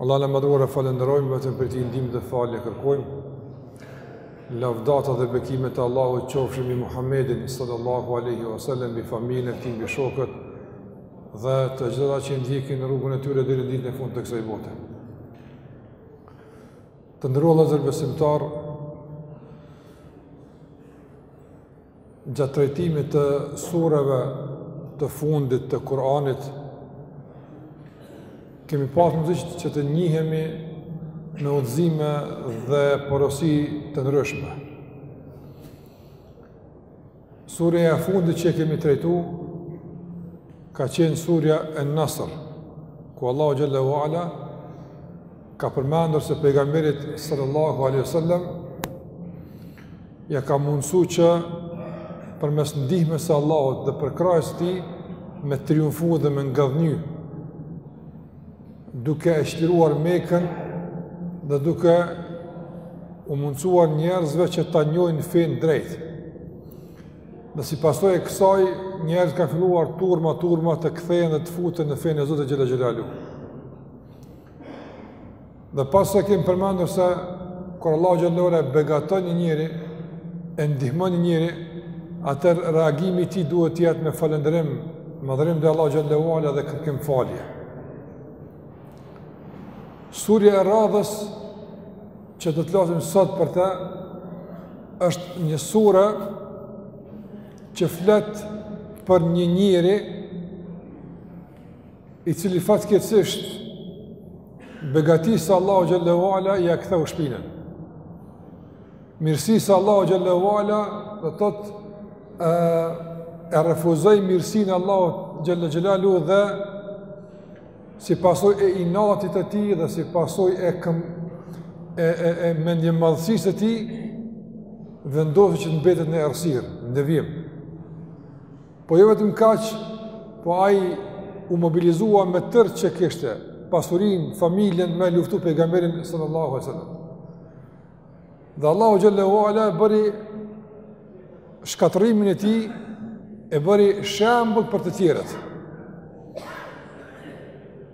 Allahun e madhëruar e falenderojmë, vetëm prej tij ndihmë dhe falje kërkojmë. Lavdata dhe bekimet e Allahut qofshin mbi Muhammedin sallallahu aleyhi wa sallam, mbi familjen e tij, mbi shokët dhe të gjithë ata që ndjekin rrugën e tyre deri ditën e fundit të kësaj bote. Të nderuar vëllezër besimtarë, Gjatë trajtimit të sureve të fundit të Kur'anit kemi pas mundësi që të njihemi me udhëzime dhe porosi të ndryshme. Surja e fundit që e kemi trajtu ka qenë surja en-Nasr, ku Allahu xhallahu ala Ka përmendur se pejgamberit sallallahu alaihi wasallam ia ka mundësu që përmes ndihmës së Allahut dhe përkrahjes së tij me triumfu dhe me ngadhnjy duke e çliruar Mekën dhe duke u mundësuar njerëzve që ta njohin fenë drejt. Dhe si pasojë e kësaj njerëzit kanë filluar turma turma të kthehen dhe të futen në fenë e Zotit Xhelal Xhelalu. Dhe pastaj kemi përmendur se kur Allahu xhallahu ala e begaton një njeri, e ndihmon një njeri, atëherë reagimi i tij duhet të jetë me falënderim, madhërim të Allahut xhallahu ala dhe kërkim falje. Surja e radhës që do të flasim sot për te, është një sure që flet për një njeri, i cili fatkeqësisht begatisë së Allahut xhallahu ala ia ktheu shpinën. Mirësisë së Allahut xhallahu ala do të thotë e refuzoi mirësinë e Allahut xhallahu xhelalu dhe si pasojë e inatit të tij dhe si pasojë e këm e e e mendjemadhësisë së tij vendosi që të mbetet në errësirë, në devijim. Po jo vetëm kaq, po ai u mobilizua me tërë që kishte, pasurinë, familjen, me e luftu pejgamberin sallallahu alaihi wasallam. Dhe Allahu xhallahu ala e bëri shkatërrimin e tij, e bëri shembull për të tjerët.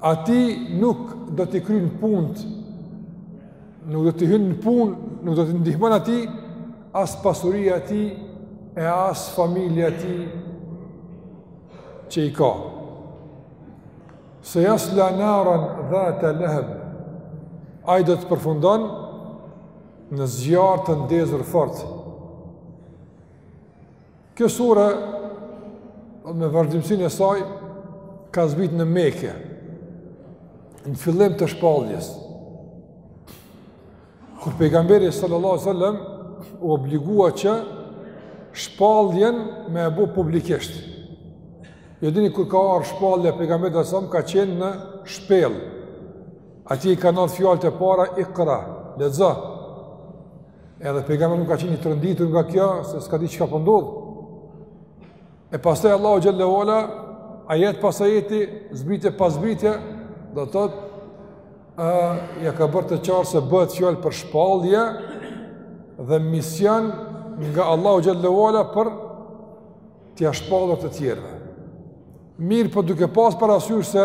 Atij nuk do t'i kryejnë punë, nuk do t'i hyjnë në punë, nuk do t'i ndihmon atij, as pasuria e tij, e as familja e tij që i ka. Sejasla naran dhate leheb, ai do të përfundon në zjarr të ndezur fort. Kjo sure, me vazhdimësin e saj, ka zbrit në Meke, në fillim të shpalljes. Kur pejgamberi sallallahu sallam u obligua që shpalljen me e bu publikisht. Ju e dini kur ka ardh shpallja pejgamberi sallallahu sallam ka qenë në shpellë. Aty i ka ardh fjallët e para ikra, lexo. Edhe pejgamberi ynë ka qenë i tronditur nga kjo se s'ka di çka po ndodh. E pastaj Allahu xhallahu ala ajet pas ajeti zbritje pas zbritje do të thotë ë ja ka bërë të qartë se bëhet fjalë për shpallje dhe mision nga Allahu xhallahu ala për t'ia shpallur të tjerëve. Mirëpo duke pas parasysh se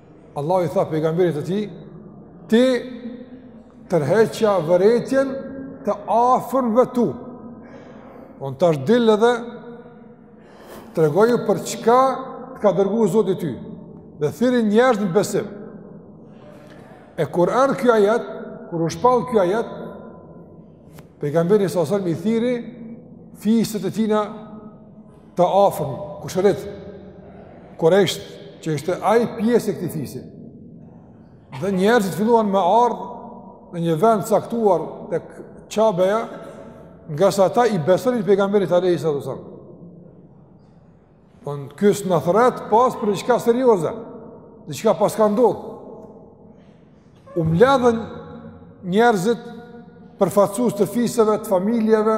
Allahu i tha pejgamberit të tij, ti tërheqja vërejtjen të afërmve tu. Onu tash dil edhe tregoju për çka të ka dërgu Zoti yt dhe thirri njerëzit në besim. E kur erdh ky ajet, kur u shpall ky ajet, pejgamberi salallahu selem i thirri fiset e tina të afrëm, kushërit, kurejshtë, që ishte ai pjesë e këtij fisi. Dhe njerëzit filluan me ardhë në një vend saktuar të qabeja, nga sa ta i besërit pejgamberit alejhi salatu selam. Ky s'na thrret pos për diçka serioze, diçka paska ndodhë. U mledhën njerëzit përfaqësues të fiseve, të familjeve,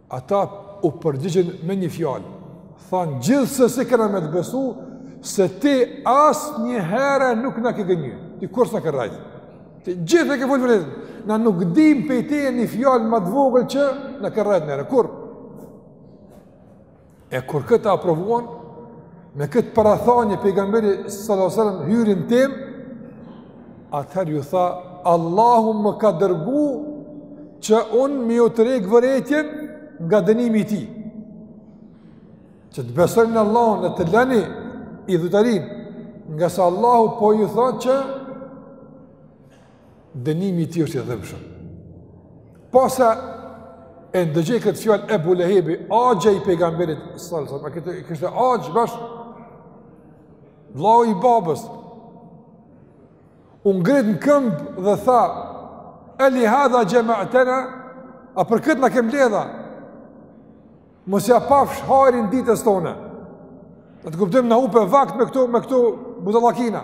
Ata u përgjigjën me një fjalë, thanë gjithsesi kena me të besu, se ti asnjëherë nuk na ke gënjy, ti kurrë s'na ke rrejtë. Ti gjithë e ke folë të vërtetën, na nuk dimë prej teje një fjalë ma të vogël që na ke rrejtë njëherë, kurrë. E kur këtë e aprovuan, me këtë parathanie pejgamberi sallallahu alajhi wasallam hyri n'temë, atëherë ju tha Allahu më ka dërgu që unë me ju tërhjek vërejtjen nga dënimi i tij. Që të besoni në Allahun e të leni idhujtarinë, ngase Allahu po ju tha që Dënimi i tij është i dhimbshëm. Posa e ndëgjoi këtë fjalë Ebu Lehebi, axha i pejgamberit sallallahu alajhi wasallam, e kishte axhë bash vllau i babës. U ngrit në këmbë dhe tha: "E li hadha xhema'tena, a për këtë na ke mbledh a? Mos ja pafsh hajrin ditës tonë." Në atë kuptim na hupe vakt me këtu, me këtu budallakina.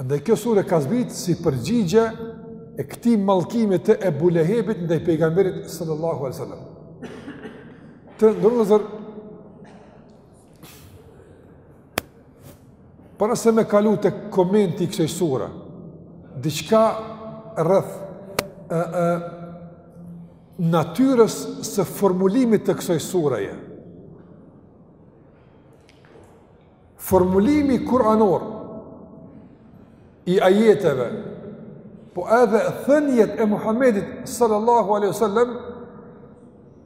Andaj kjo sure ka zbrit si përgjigje e këtij mallkimi të Ebu Lehebit ndaj pejgamberit sallallahu alaihi wasallam. Të nderuar para se me kalu tek komenti i kësaj sure, diçka rreth e, e, natyrës së formulimit të kësaj sureje. Formulimi kuranor i ajeteve, po edhe thëniet e Muhammedit sallallahu alaihi wasallam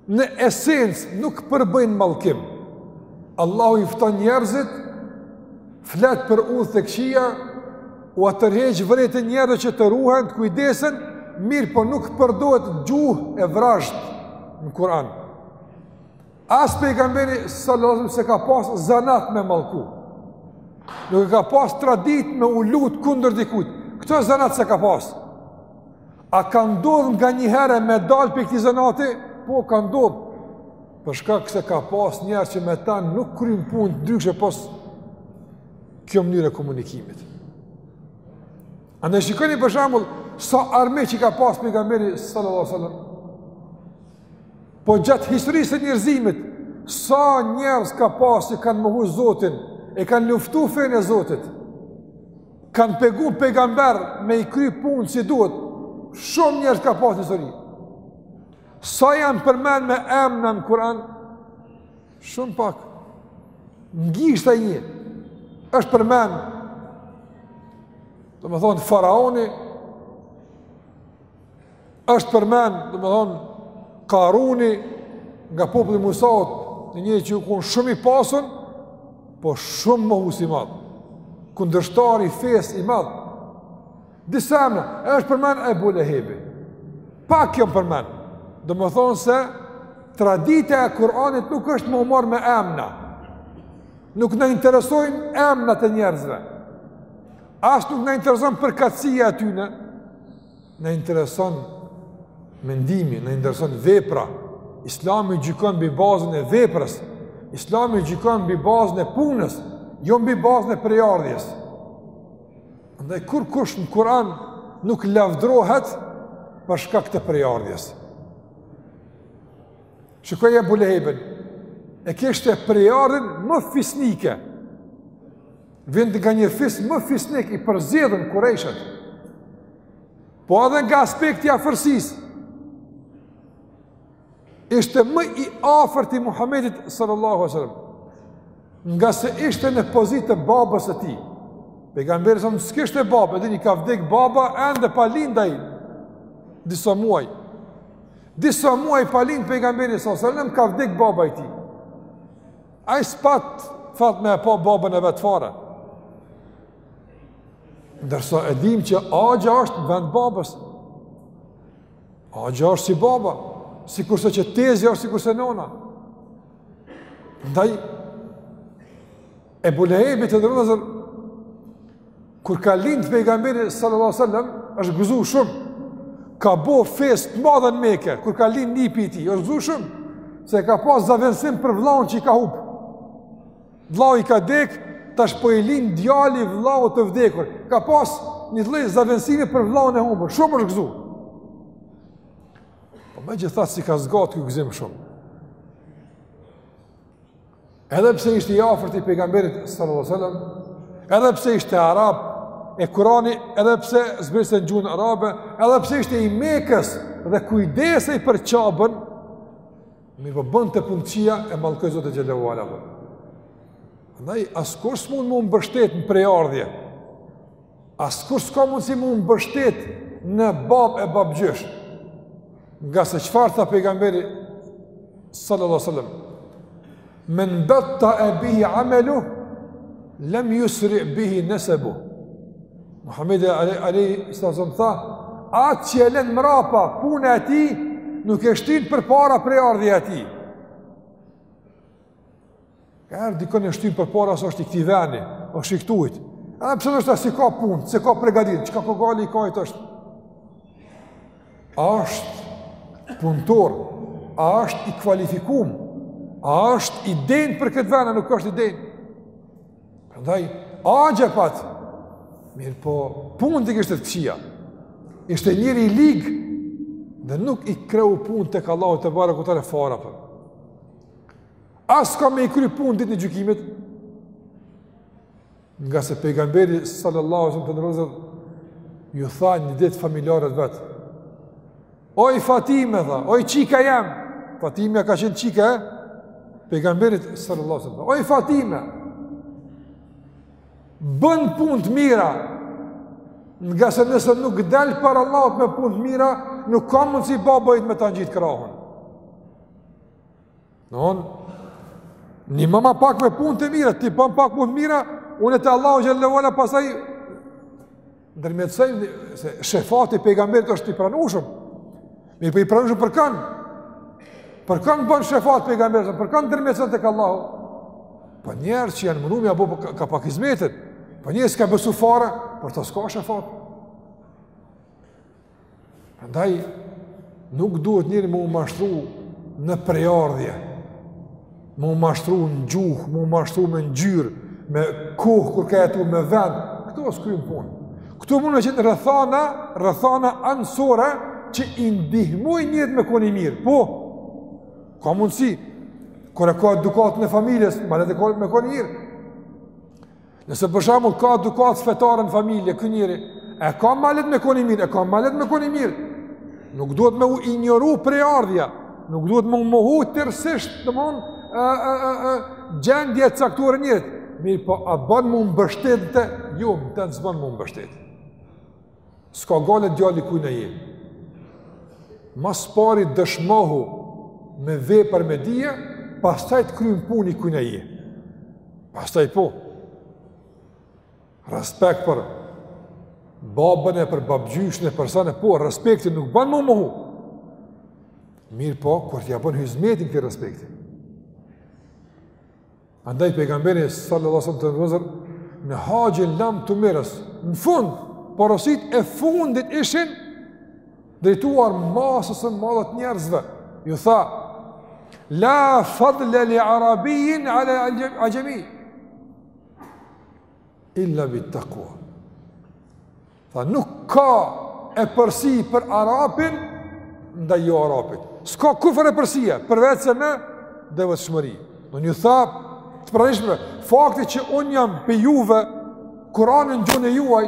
në esencë nuk përbëjnë mallkim. Allahu i fton njerëzit, flet për udhët e këqija, ua tërheq vërejtjen njerëzve që të ruhen, të kujdesen, mirëpo nuk përdohet gjuhë e vrazhdë në Kur'an. As pejgamberi sallallahu alaihi wasallam s'e ka pas zanat me mallku. Nuk e ka pas traditë me u lut kundër dikujt. Këtë zanat s'e ka pas. A ka ndodh nganjëherë me dal prej këtij zanati? Po, ka ndodh. Për shkak se ka pas njerëz që me ta nuk kryn punë ndryshe pos kjo mënyrë e komunikimit. Andaj shikoni për shambull, sa armiq i ka pas pejgamberi sallallahu sallam? Po gjatë historisë së njerëzimit, sa njerëz ka pas që kanë mohu Zotin, e kanë luftu fenë e Zotit, kanë pengu pejgamberët me i kry punë si duhet, shumë njerëz ka pas në histori. Sa janë përmend me emna në Kur'an? Shumë pak. Në gishta i njeh, është përmend, domethonë, faraoni, është përmend, domethonë, Karuni nga populli Musaut, një njeri që u kon shumë i pasun, po shumë mohus i madhë, kundërshtar i fesë i madhë. Disa emna, e është përmend Ebu Lehebi. Pak jan përmend, domethonë se, tradita e Kur'anit nuk është me u marrë me emna. Nuk na interesojnë emnat e njerëzve. As nuk na intereson përkatësia e tyne, Na intereson mendimi, na intereson vepra. Islami gjykon mbi bazën e veprës. Islami gjykon mbi bazën e punës, jo mbi bazën e prejardhjes. Andaj kurkush në Kur'an nuk lavdrohet për shkak të prejardhjes. Shikoje Ebu Lehebin, e kishte prejardhjen më fisnike, Vjen nga një fis më fisnik i përzgjedhur kurejshët. Po edhe nga aspekti i afërsisë. Ishte më i afërt i Muhamedit sallallahu alaihi wasallam. Ngase ishte në pozitë të babës së tij. Pejgamberi s'kishte babë, edhe i ka vdek baba ende pa lind ai disa muaj. Disa muaj pa lind pejgamberi sallallahu sallam ka vdek baba i tij. Ai s'pat fat me e pa babën e vet fare. Ndërsa e dim që axha është vend babës. Axha është si baba, sikurse që tezja është sikurse nona. Ndaj, Ebu Lehebi, të nderuar vëllezër, Kur ka lind pejgamberi sallallahu alaihi wasallam, është gëzu shumë. Ka bo festë të madhe në Mekë. Kur ka lind nipi i tij, është gëzu shumë se ka pas zavendsim për vllaun që i ka hup. Vllau i ka dek, tash po i lind djali i vllaut të vdekur. Ka pas një lloj zavendësimi për vllaun e humbur, shumë është gëzu. Po megjithatë s'i ka zgatë ky gëzim shumë. Edhe pse ishte i afërt i pejgamberit sallallahu alajhi wasallam, edhe pse ishte arab, e Kurani edhe pse zbriti n'gjuhën arabe, edhe pse ishte i Mekës dhe kujdesej për Qabën, me që bënte punë t'këqija e mallkoi Zoti xhele xhelaluhu. Andaj askush s'mund m'u mbështet në prejardhje. Askush s'ka mundësi m'u mbështet në babë e babgjysh. Ngase çfarë tha pejgamberi sallallahu sallam. Men betta'e bihi amelu, lem jusri bihi nesebu. Muhammedi alejhi selam tha, atë që e len mrapa puna e tij, nuk e shtyn përpara prejardhja e tij. Ka herë dikon e shtyn përpara se është i këtij vendi, është i këtuit. A pse është si i ka punët, si e ka përgatitjen, çka po gali i ka i tash? A është punëtor, a është i kvalifikum, a është i denjë për këtë vend, a nuk është i denjë. Prandaj axhë e pat. Mirëpo, punët i kishte të këqia. Ishte njeri i lig dhe nuk i kreu punë tek Allahu tebareke ve teala farefisi. As ka me i kry punë ditën e gjykimit, ngase pejgamberi sallallahu sallam të nderuar vëllezër, ju tha një ditë familjarëve t'vet, oj Fatime, tha, oj çika jem, Fatime ka qenë çika e pejgamberit sallallahu sallam, oj Fatime, bën punë të mira, ngase nëse nuk del para Allahut me punë të mira, nuk ka mundësi baba yt me ta ngjit krahun. Në honë, nimoma pak me punë të mira, ti bën pak punë të mira, unë e te Allahu xhelle ve ala pastaj, ndërmjetësoj, se shefati i pejgamberit është i pranushëm, mirëpo i pranushëm për kanë, për kanë bën shefat pejgamberi, për kanë ndërmjetëson tek Allahu, për do njerëz që janë mundu, mirëpo ka pak hizmet, po njeri s'ka besu fare, për të s'ka shefat, Andaj, nuk duhet njeri me u mashtru në prejardhje, me u mashtru në gjuhë, me u mashtru me ngjyrë, me kohë kur ka jetu, me vend, këto s'kryjnë punë. Këto mund të jenë rrethana, rrethana anësore, që i ndihmojnë njerit me kon i mirë, po, ka mundësi, kur e ka edukatën e familjes, ma letë e me kon i mirë. Nëse për shembull ka edukatë fetare në familje ky njeri, e ka ma letë me kon i mirë, e ka ma letë me kon i mirë. Nuk duhet me u injoru prejardhja, nuk duhet me u mohu tërësisht, të mon, e, e, e, e, gjendje e caktuar e njerit. Mirëpo, a ban me u mbështet n'të? Jo, në ten s'ban me u mbështet. S'ka gajle djali kujna je. Ma s'pari dëshmohu me vepër me dije, pastaj të kryn punë i kujna je. Pastaj po. Respekt për babën e për babgjyshin e për sanë, po, respekti nuk ban me u mohu. Mirëpo, kur t'ja bën hizmetin këtij respekti. Andaj pejgamberi sallallahu alajhi wasallam të vëzër në haxhin lamtumirës. Në fund, porositë e fundit ishin drejtuar masës së madhe të njerëzve. Ju tha: "La fadla li arabin ala ajami illa bit taqwa." Tha, nuk ka epërsi për Arapin ndaj jo Arapit. S'ka kurrfar epërsie, përveçse me devotshmëri. Ju tha të pranishëmve, fakti që unë jam prej juve, Kurani në gjuhën e juaj,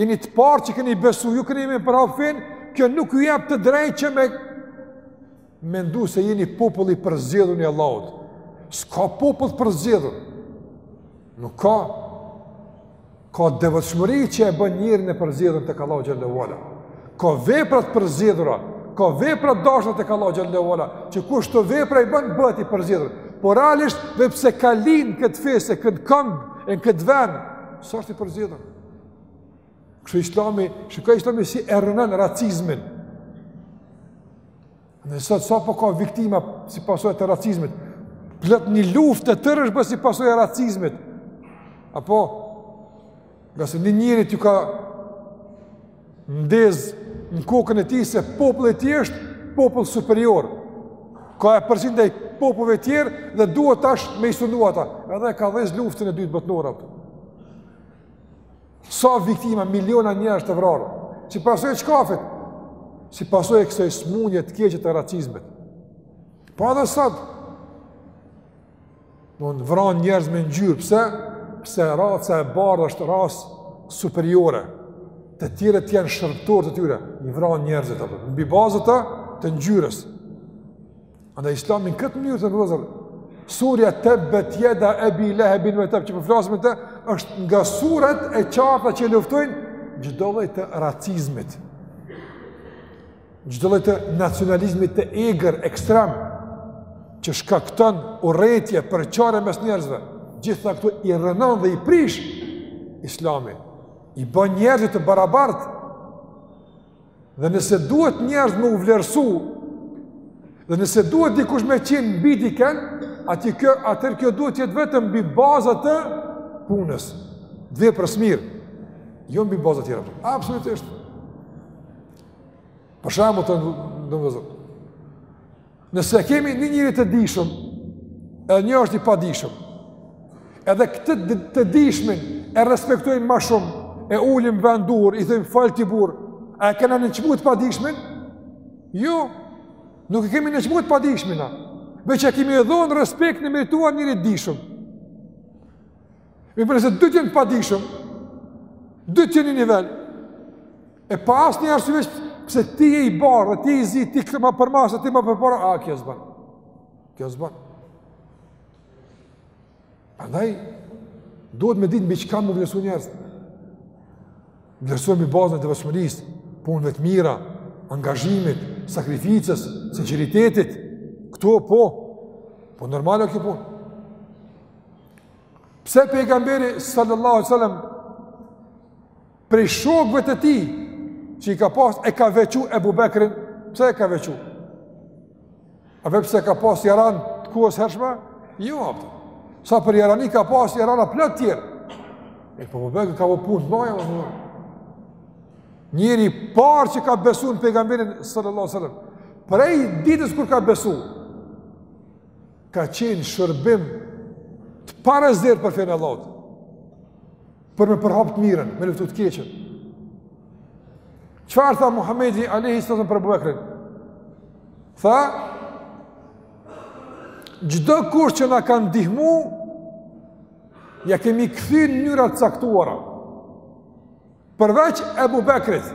jeni të parët që keni besu, ju keni me përhap fenë, kjo nuk ju jep të drejtë që me Mendu se jeni popull i përzgjedhur i Allahut. S'ka popull të përzgjedhur. Nuk ka ka devotshmëri që e bën njerin e përzgjedhur tek Allahu xhelle ve ala. Ka vepra të përzgjedhura, ka vepra të dashuna tek Allahu xhelle ve ala, që kush këto vepra i bën bëhet i përzgjedhur. Por realisht veç pse ka lind në këtë fis e këtë komb, në këtë vend, s'është i përzgjedhur. Kështu Islami, shiko Islami si e rrënon racizmin. Edhe sot sa po ka viktima si pasojë e racizmit. Plot një luftë të tërë është bërë si pasojë e racizmit. Apo ngase një njeriu iu ka ndez në kokën e tij se populli i tij është popull superior. Ka epërsi ndaj popujve tjerë dhe duhet tash me i sundu ata. Edhe e ka ndez luftën e dytë botnore. Sa viktima, miliona njerëz të vrarë, si pasojë çkafit, si pasojë kësaj smundjes të keqe të racizmit. Po edhe sot mund vran njerëz me ngjyrë, pse? Pse raca e bardhë është racë superiore. Të tjerët janë shërbëtorë të tyre, i vran njerëzit ato. Mbi baza të të ngjyrës. Andaj Islami në këtë mënyrë vëllezër, surja Tebbet jeda ebi lehebin ve tebb që po flasim për të është nga surat e qarta që luftojnë çdo lloj të racizmit. Çdo lloj të nacionalizmit të egër ekstrem që shkakton urrejtje përçarje mes njerëzve. Gjitha këto i rënon dhe i prish Islami. I bën njerëzit të barabartë Dhe nëse duhet njerëzit me u vlerësu, dhe nëse duhet dikush me qenë mbi diken, atëherë kjo duhet të jetë vetëm mbi baza të punës, veprës së mirë, jo mbi baza tjera. Absolutisht. Për shembull të nderuar vëllezër. Nëse kemi një njeri të dijshëm, edhe njo është i padijshëm, edhe këtë të dijshmin e respektojmë ma shumë, e ulim vend duhur, i thojmë fol ti burrë, a e kena nënçmu të padijshmin? Jo, nuk e kemi nënçmu të padijshmin, a. Veç i kemi dhonë respektin e merituar njeriut të dijshëm. Mirëpo nëse dytë janë të padijshëm, dytë janë një nivel, E pa asnjë arsye veç pse ti je i bardhë, edhe ti je i zi, ti këtë ma përmas, ti ma përpara, a, kjo s'ban. Kjo s'ban. Andaj, duhet me ditë mbi çka me vlerësu njerëz. Vlerësojmë mbi bazën e devotshmërisë, punëve të mira, angazhimit, sakrificës, sinceritetit, këto po, po normale kjo punë. Pse pejgamberi sallallahu sallam Prej shokëve të tij që i ka pas e ka veçu Ebu Bekrin, pse e ka veçu? A veç pse ka pas jaran të kohës së hershme? Jo, apet. Sa për jarani ka pas jarana plot tjerë. E po Ebu Bekri ka bo punë të mdhaja, njeri i parë që ka besu në pejgamberin sallallahu sallam, prej ditës kur ka besu, ka qenë n'shërbim të parezervë për fenë e Allahut. për me përhap të mirën, me luftu të keqen. Çfarë tha Muhammedi alejhi selam për Ebu Bekrin? Tha, çdokush që na ka ndihmu, ia kemi kthy në mënyra t'caktuara. Përveç Ebu Bekrit,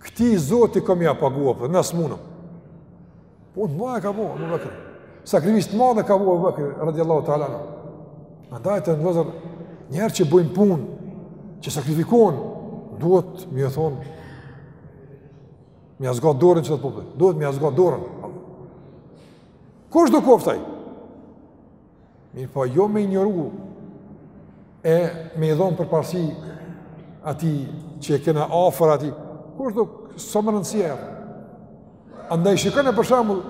këtij Zoti ka me ia pagu, po na s'mundëm. Punë të mëdha ka bo Ebu Bekri. Sakrificë të madhe ka bo Ebu Bekri radijallahu teala anhu. Andaj të nderuar vëllezër, njerëz që bëjnë punë, që sakrifikojnë, duhet domethonë me ia zgat dorën çdo popull. Duhet me ia zgat dorën. Kushdo koftë ai? Mirëpo, jo me injoru e me i dhonë përparsi atij që e kena afër, atij, kushdo, s'o me rëndësi e. Andaj shikone për shembull,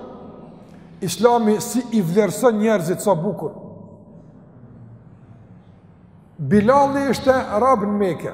islami si i vlerëson njerëzit sa bukur. Bilali ishte rob në Meke,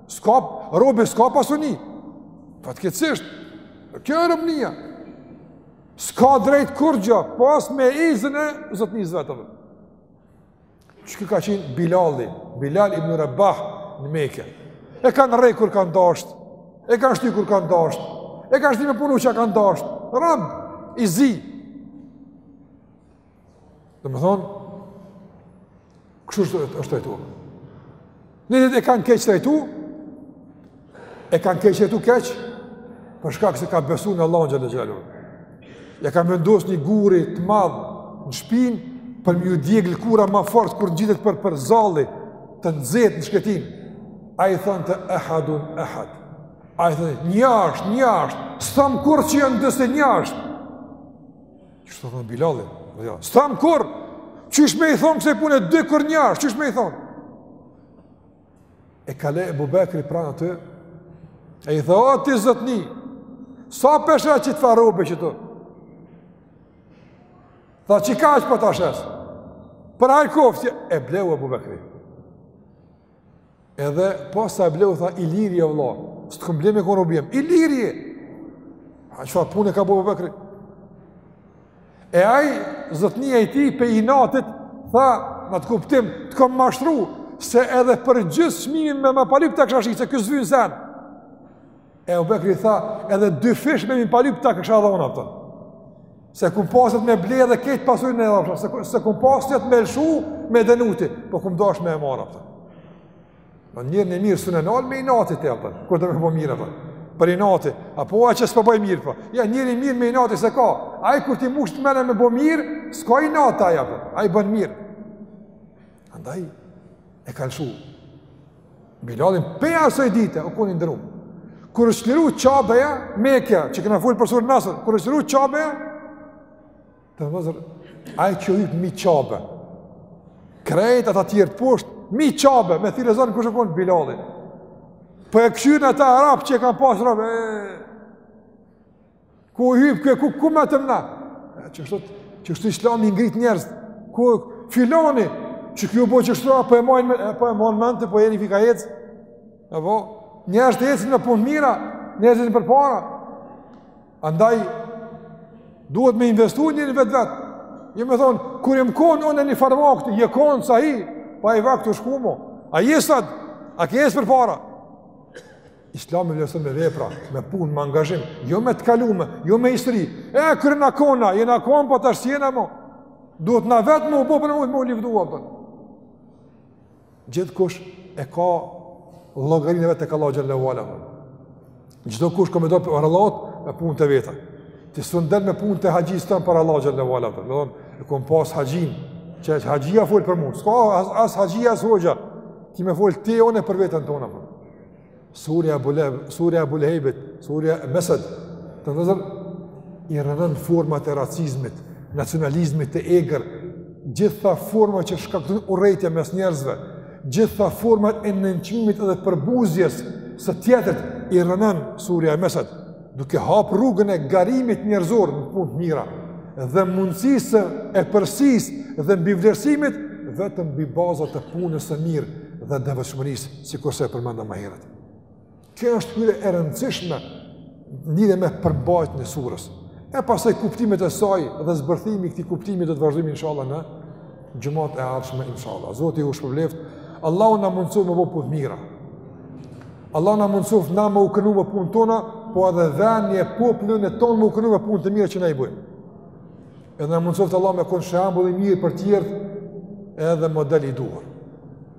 S'ka, robi s'ka pasuni. Fatkeqësisht, kjo është robnia. S'ka drejt kurgjo, pos me izën e zotnisë vet. E qiky ka qenë Bilali, Bilal ibn Rabah në Meke. E kanë rreh kur kanë dashtë, e kanë shty kur kanë dashtë, e kanë shty me punu çka kanë dashtë. Rob, i zi. Domethonë, kështu është, është trajtu. Edhe e kanë keqtrajtu, e kanë keqtrajtu keq, për shkak se ka besu në Allahun xhelle xhelaluhu. Ia kanë vendos një guri të madh në shpinë, për me iu djeg lëkura ma fort, kur ngjitet për për zalli të nxehtë në shkretinë. Ai thonte ehadun ehad. Ai thonte, një ashtë, një ashtë, s'tham kurr që janë dy se një ashtë. Qysh thonte Bilali? Jo, s'tham kurr. Qysh me i thonë kësaj pune dy kur një ashtë? Qysh me i thonë? E kalon Ebu Bekri pranë aty, e i thotë, o ti zotni, sa po e shet qit far robi qitu? Tha qikaq po ta shes. Për hajr koftë, e bleu Ebu Bekri. Edhe posa e bleu tha i lirë je o vëlla, s'të kam ble me kon rob im. I lirë je. A çfarë pune ka bo Ebu Bekri? E ai zotnia i tij pe inatit tha, "N'atë kuptim, të kam mashtru se edhe për gjysë çmimi me ma pa lyp ta kisha shit se ky s'vyn sen." E Abu Bekri tha, edhe dy fish me m'i pa lyp ta kësha dhon ato. Se kum pasët me ble dhe këtë pasurin në edhe se, se kum pasët me lëshu me denuti, po kum dash me e marrë ato. Në po njeri në mirë s'un e nal me inati të jepën, kur do me bo mirë ato. Për inati, apo a që s'po bëj mirë po. Ja njeri në mirë me inati se ka, ai kur t'i mushet menja me bo mirë, s'ka inati a jepën, ai bën mirë. Andaj, e kanë lshu. Bilalin pe asoj dite, u konë nderu. Kur është liru Qabeja, Mekja, që kena fol për suren Nasr, kur është liru Qabeja, të vllezër, ai që hyp mi Qabe. Krejt ata tjertë poshtë, mi Qabe, me thirr ezon kush u konë Bilali. Po e kshyrin ata arab që e kan pasë rob, Ku u hyp kë ku ku më të më. Qështu qështu Islami i ngrit njerëzt. Ku filoni që kjo bëj qështu apo e marrin apo e marrin mend të po jeni fika ec. Apo njerëzt ecin me punë mira, njerëzit përpara. Andaj duhet me investuar në vetë vet. Jo më thon kur jam kon unë në farmak të je kon sa i po ai vakt ka shku mo. A je sot? A ke ecë përpara? Islami vlerëson me vepra, me punë, me angazhim, jo me të kalume, jo me histori. E kur jena kon, jena kon po tash s'jena mo. Duhet na vetë me bo punë me u lavdu apo. Gjithkush e ka llogarinë vetë ka Allahu xhelle ve ala. Çdokush ka me dal para Allahut, me punë të veta. Ti s'un dal me punë të haxhis tan para Allahut xhelle ve ala. Do të thon, e kom pas haxhin, që haxhia fol për mua. S'ka as, as haxhia as hoxha. Ti me fol ti unë për veten tonë apo. Surja Abu Leheb, Surja Abu Lehebit, Surja Mesed, të vllezër, i rrënon format e racizmit, nacionalizmit të egrë, gjitha format që shkakton urrejtja mes njerëzve, gjitha format e nënçmimit edhe përbuzjes së tjetrit i rrënon Surja Mesed, duke hapë rrugën e garimit njerëzor në punë të mira, dhe mundësisë së epërsisë dhe mbivlerësimit, vetëm mbi bazat e punës së mirë dhe devotshmërisë. sikurse e përmenda ma herët. Kjo është hyrje e rëndësishme lidhur me përmbajtjen e sures. E pastaj kuptimet e saj dhe zbërthimi i këtij kuptimit do të vazhdojmë inshallah në xhumat e ardhshme inshallah. Zoti u shpërbleft, Allahu na mundësoft me bo punë mira. Allahu na mundësoft na me u krenu me punë tona, po edhe venin e popllin tonë me u krenu me punë të mira që na i bëjmë. Edhe na mundësoftë Allahu me konë shembull i mirë për tjertë edhe model i duhur.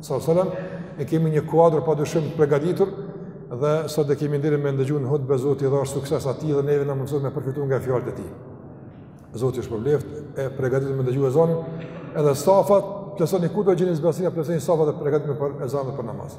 sallallahu alejhi we sel-lem e kemi një kuadër padyshim të përgatitur dhe sot e kemi nderin me ndëgju hutben Zoti i dhashtë sukses atij dhe neve na mundësoftë me përfitu nga fjalët e tij. Zoti ju shpërbleftë e përgatituni me ndëgju ezanin edhe safat plotësoni ku do gjeni zbrazëti plotësoni safat e përgatituni për ezan dhe për namaz.